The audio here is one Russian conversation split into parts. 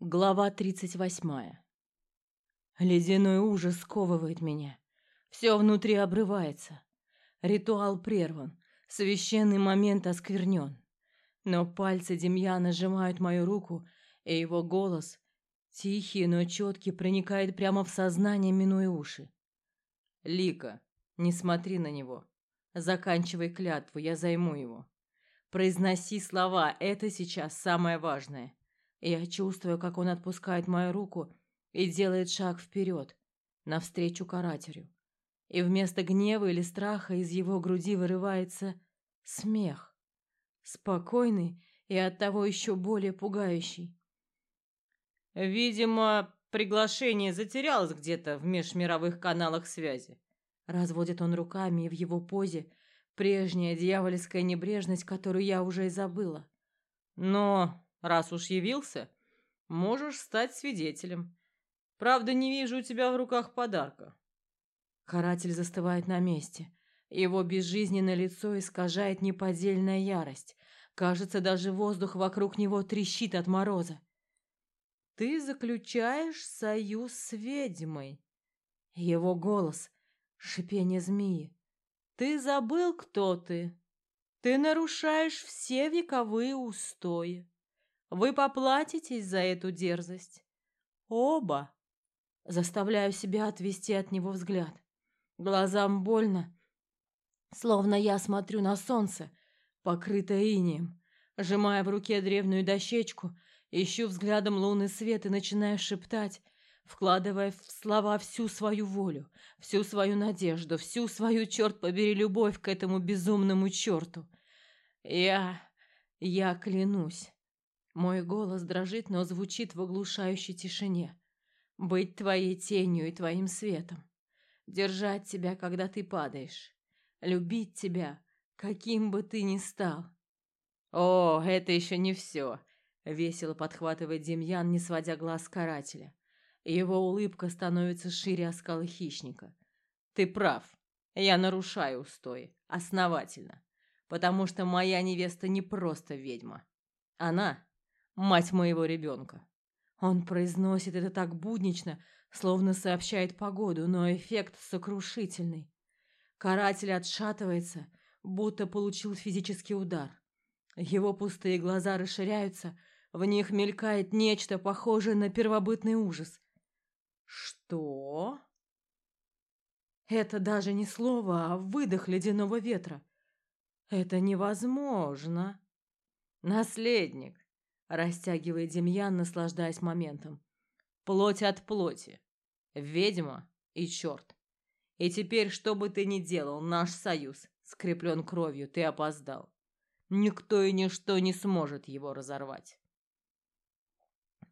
Глава тридцать восьмая. Ледяной ужас сковывает меня. Все внутри обрывается. Ритуал прерван, священный момент осквернен. Но пальцы Демьяна сжимают мою руку, и его голос, тихий, но четкий, проникает прямо в сознание, минуя уши. «Лика, не смотри на него. Заканчивай клятву, я займу его. Произноси слова, это сейчас самое важное». Я чувствую, как он отпускает мою руку и делает шаг вперед, навстречу карателю. И вместо гнева или страха из его груди вырывается смех. Спокойный и оттого еще более пугающий. «Видимо, приглашение затерялось где-то в межмировых каналах связи». Разводит он руками, и в его позе прежняя дьявольская небрежность, которую я уже и забыла. «Но Раз уж явился, можешь стать свидетелем. Правда, не вижу у тебя в руках подарка. Каратель застывает на месте. Его безжизненное лицо искажает неподдельная ярость. Кажется, даже воздух вокруг него трещит от мороза. Ты заключаешь союз с ведьмой. Его голос — шипение змеи. Ты забыл, кто ты? Ты нарушаешь все вековые устои. Вы поплатитесь за эту дерзость. Оба. Заставляю себя отвести от него взгляд. Глазам больно, словно я смотрю на солнце, покрытое инеем. Сжимая в руке древнюю дощечку, ищу взглядом лунный свет и начинаю шептать, вкладывая в слова всю свою волю, всю свою надежду, всю свою, черт побери, любовь к этому безумному черту. Я... я клянусь, мой голос дрожит, но звучит в оглушающей тишине. Быть твоей тенью и твоим светом. Держать тебя, когда ты падаешь. Любить тебя, каким бы ты ни стал. О, это еще не все. Весело подхватывает Демьян, не сводя глаз с карателя. Его улыбка становится шире оскала хищника. Ты прав. Я нарушаю устои. Основательно. Потому что моя невеста не просто ведьма. Она мать моего ребенка. Он произносит это так буднично, словно сообщает погоду, но эффект сокрушительный. Каратель отшатывается, будто получил физический удар. Его пустые глаза расширяются, в них мелькает нечто похожее на первобытный ужас. Что? Это даже не слово, а выдох ледяного ветра. Это невозможно. Наследник, Растягивает Демьян, наслаждаясь моментом. Плоть от плоти. Ведьма и черт. И теперь, что бы ты ни делал, наш союз скреплен кровью, ты опоздал. Никто и ничто не сможет его разорвать.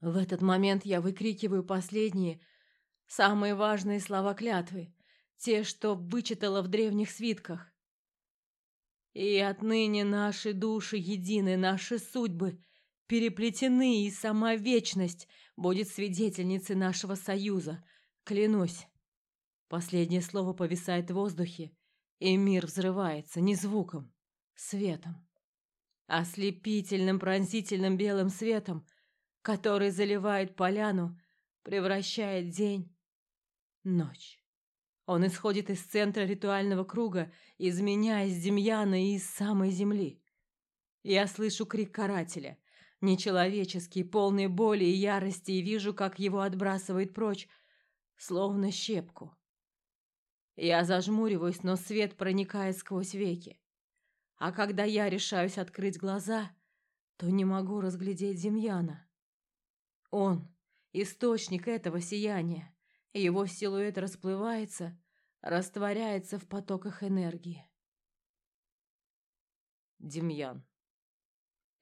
В этот момент я выкрикиваю последние, самые важные слова клятвы, те, что вычитала в древних свитках. И отныне наши души едины, наши судьбы — переплетены, и сама вечность будет свидетельницей нашего союза. Клянусь. Последнее слово повисает в воздухе, и мир взрывается не звуком, светом. Ослепительным пронзительным белым светом, который заливает поляну, превращает день ночь. Он исходит из центра ритуального круга, изменяясь Демьяна и из самой земли. Я слышу крик карателя — Нечеловеческий, полный боли и ярости, и вижу, как его отбрасывает прочь, словно щепку. Я зажмуриваюсь, но свет проникает сквозь веки. А когда я решаюсь открыть глаза, то не могу разглядеть Демьяна. Он — источник этого сияния, его силуэт расплывается, растворяется в потоках энергии. Демьян.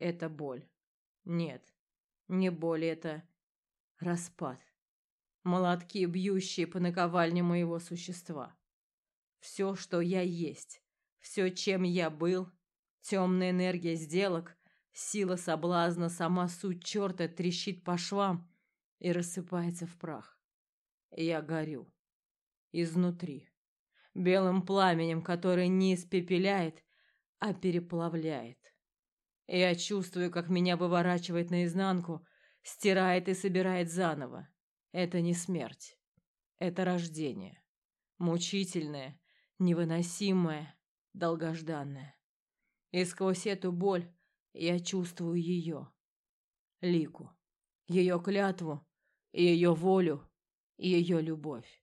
Это боль. Нет, не боль это. Распад. Молотки, бьющие по наковальне моего существа. Все, что я есть, все, чем я был, темная энергия сделок, сила соблазна, сама суть черта трещит по швам и рассыпается в прах. Я горю. Изнутри. Белым пламенем, который не испепеляет, а переплавляет. Я чувствую, как меня выворачивает наизнанку, стирает и собирает заново. Это не смерть. Это рождение. Мучительное, невыносимое, долгожданное. И сквозь эту боль я чувствую ее. Лику. Ее клятву, ее волю, ее любовь.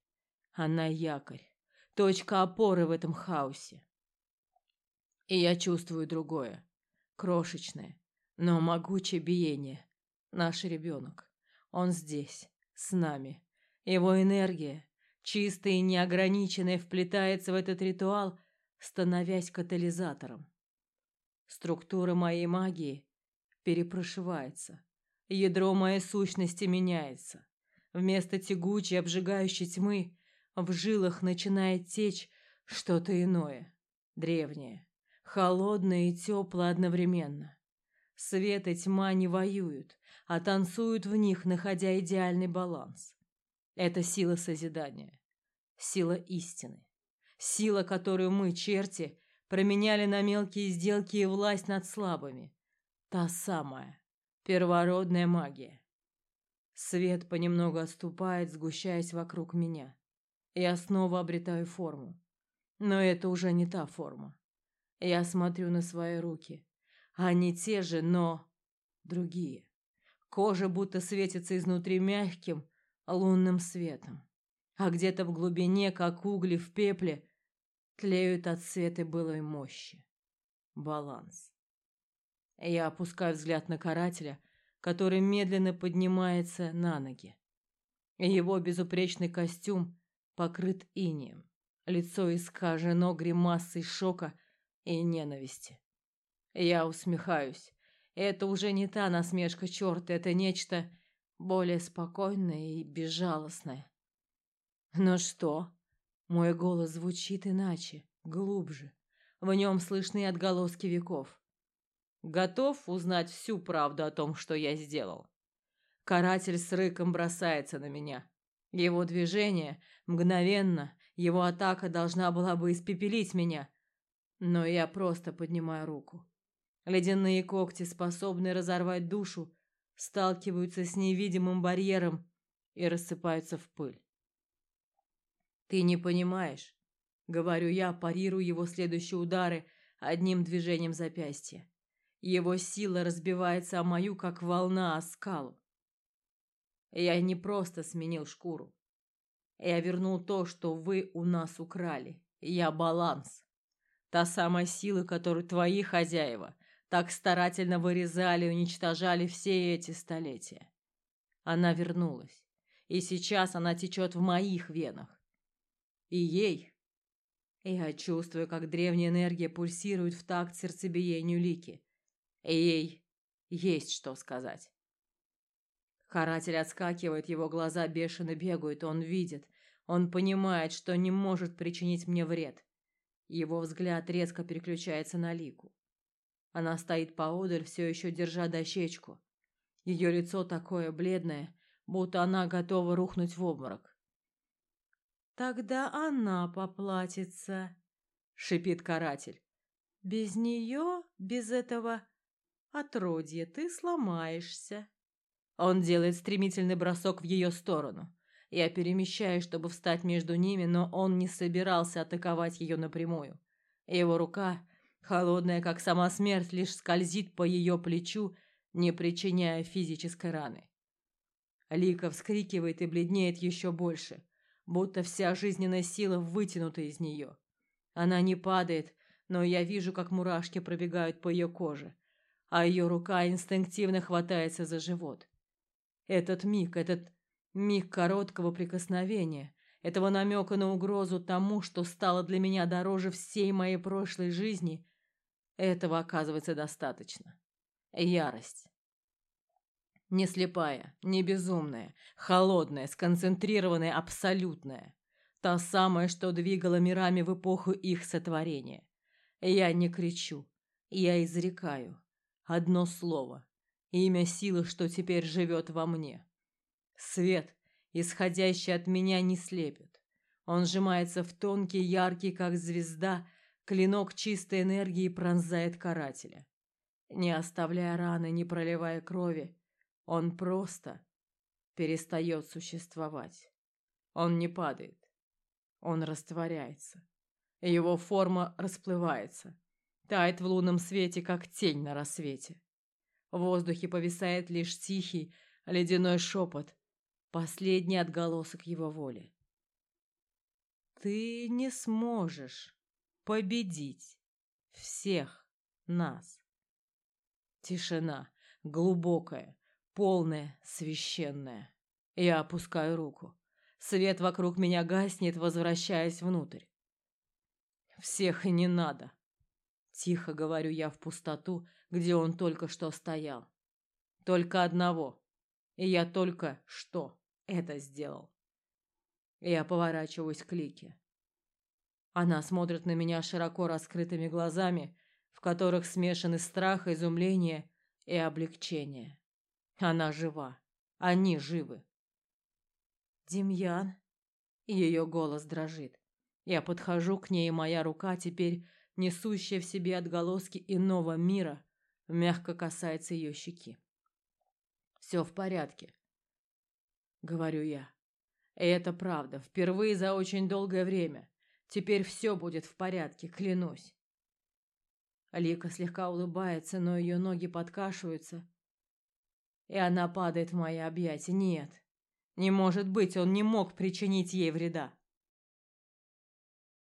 Она якорь, точка опоры в этом хаосе. И я чувствую другое, крошечное, но могучее биение. Наш ребенок. Он здесь, с нами. Его энергия, чистая и неограниченная, вплетается в этот ритуал, становясь катализатором. Структура моей магии перепрошивается. Ядро моей сущности меняется. Вместо тягучей, обжигающей тьмы в жилах начинает течь что-то иное, древнее, холодное и теплое одновременно. Свет и тьма не воюют, а танцуют в них, находя идеальный баланс. Это сила созидания, сила истины, сила, которую мы, черти, променяли на мелкие сделки и власть над слабыми. Та самая первородная магия. Свет понемногу отступает, сгущаясь вокруг меня. Я снова обретаю форму. Но это уже не та форма. Я смотрю на свои руки. Они те же, но другие. Кожа будто светится изнутри мягким лунным светом. А где-то в глубине, как угли в пепле, тлеют от света былой мощи. Баланс. Я опускаю взгляд на карателя, который медленно поднимается на ноги. Его безупречный костюм покрыт инеем. Лицо искажено гримасой шока и ненависти. Я усмехаюсь. Это уже не та насмешка черта, это нечто более спокойное и безжалостное. Но что? Мой голос звучит иначе, глубже. В нем слышны отголоски веков. Готов узнать всю правду о том, что я сделал. Каратель с рыком бросается на меня. Его движение мгновенно, его атака должна была бы испепелить меня, но я просто поднимаю руку. Ледяные когти, способные разорвать душу, сталкиваются с невидимым барьером и рассыпаются в пыль. Ты не понимаешь, говорю я, парирую его следующие удары одним движением запястья. Его сила разбивается о мою, как волна о скалу. Я не просто сменил шкуру. Я вернул то, что вы у нас украли. Я баланс. Та самая сила, которую твои хозяева так старательно вырезали и уничтожали все эти столетия. Она вернулась, и сейчас она течет в моих венах. И ей... Я чувствую, как древняя энергия пульсирует в такт сердцебиению Лики. Ей есть что сказать. Каратель отскакивает, его глаза бешено бегают, он видит, он понимает, что не может причинить мне вред. Его взгляд резко переключается на Лику. Она стоит поодаль, все еще держа дощечку. Ее лицо такое бледное, будто она готова рухнуть в обморок. «Тогда она поплатится», — шипит каратель. «Без нее, без этого Отродье, ты сломаешься. Он делает стремительный бросок в ее сторону. Я перемещаюсь, чтобы встать между ними, но он не собирался атаковать ее напрямую. Его рука, холодная как сама смерть, лишь скользит по ее плечу, не причиняя физической раны. Лика вскрикивает и бледнеет еще больше, будто вся жизненная сила вытянута из нее. Она не падает, но я вижу, как мурашки пробегают по ее коже а ее рука инстинктивно хватается за живот. Этот миг, этот миг короткого прикосновения, этого намека на угрозу тому, что стало для меня дороже всей моей прошлой жизни, этого оказывается достаточно. Ярость. Не слепая, не безумная, холодная, сконцентрированная, абсолютная. Та самая, что двигала мирами в эпоху их сотворения. Я не кричу, я изрекаю, Одно слово. Имя силы, что теперь живет во мне. Свет, исходящий от меня, не слепит. Он сжимается в тонкий, яркий, как звезда, клинок чистой энергии пронзает карателя. Не оставляя раны, не проливая крови, Он просто перестает существовать. Он не падает. Он растворяется. Его форма расплывается, тает в лунном свете, как тень на рассвете. В воздухе повисает лишь тихий, ледяной шепот, последний отголосок его воли. Ты не сможешь победить всех нас. Тишина, глубокая, полная, священная. Я опускаю руку. Свет вокруг меня гаснет, возвращаясь внутрь. Всех и не надо. Тихо говорю я в пустоту, где он только что стоял. Только одного. И я только что это сделал. Я поворачиваюсь к Лике. Она смотрит на меня широко раскрытыми глазами, в которых смешаны страх, изумление и облегчение. Она жива. Они живы. Демьян. Ее голос дрожит. Я подхожу к ней, и моя рука, теперь несущая в себе отголоски иного мира, мягко касается ее щеки. Все в порядке, говорю я. И это правда, впервые за очень долгое время. Теперь все будет в порядке, клянусь. Лика слегка улыбается, но ее ноги подкашиваются, и она падает в мои объятия. Нет, не может быть, он не мог причинить ей вреда.